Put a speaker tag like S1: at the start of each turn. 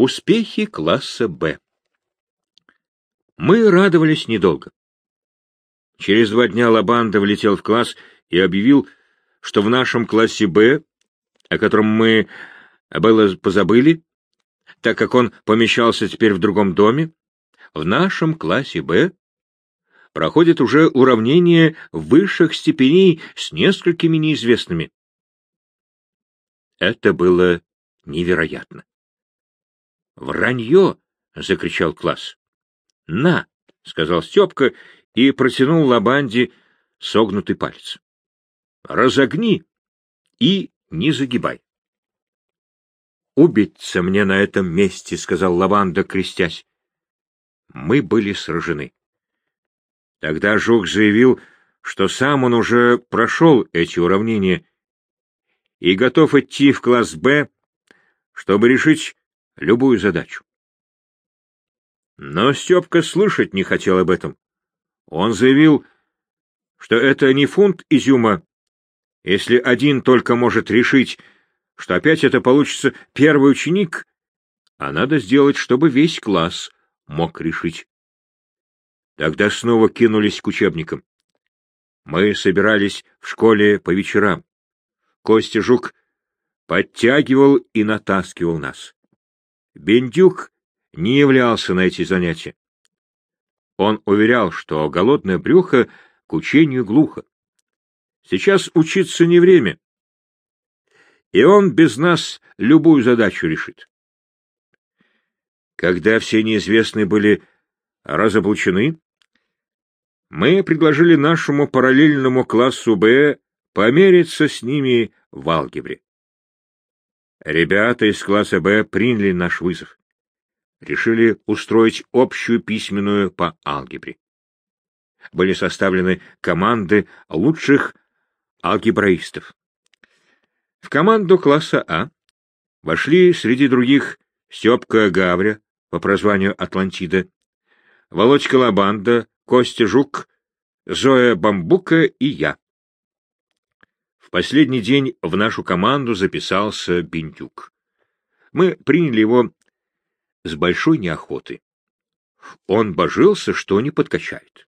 S1: Успехи класса «Б». Мы радовались недолго. Через два дня Лабанда влетел в класс и объявил, что в нашем классе «Б», о котором мы было позабыли, так как он помещался теперь в другом доме, в нашем классе «Б» проходит уже уравнение высших степеней с несколькими неизвестными. Это было невероятно. «Вранье!» — закричал класс. «На!» — сказал Степка и протянул Лабанде согнутый палец. «Разогни и не загибай». «Убиться мне на этом месте», — сказал Лаванда, крестясь. Мы были сражены. Тогда Жук заявил, что сам он уже прошел эти уравнения и готов идти в класс «Б», чтобы решить любую задачу. Но Степка слышать не хотел об этом. Он заявил, что это не фунт изюма, если один только может решить, что опять это получится первый ученик, а надо сделать, чтобы весь класс мог решить. Тогда снова кинулись к учебникам. Мы собирались в школе по вечерам. Костя Жук подтягивал и натаскивал нас. Бендюк не являлся на эти занятия. Он уверял, что голодное брюхо к учению глухо. Сейчас учиться не время, и он без нас любую задачу решит. Когда все неизвестные были разоблачены, мы предложили нашему параллельному классу «Б» помериться с ними в алгебре. Ребята из класса «Б» приняли наш вызов. Решили устроить общую письменную по алгебре. Были составлены команды лучших алгебраистов. В команду класса А вошли среди других Степка Гавря по прозванию Атлантида, Володька Лабанда, Костя Жук, Зоя Бамбука и я. В последний день в нашу команду записался Бендюк. Мы приняли его с большой неохотой. Он божился, что не подкачает.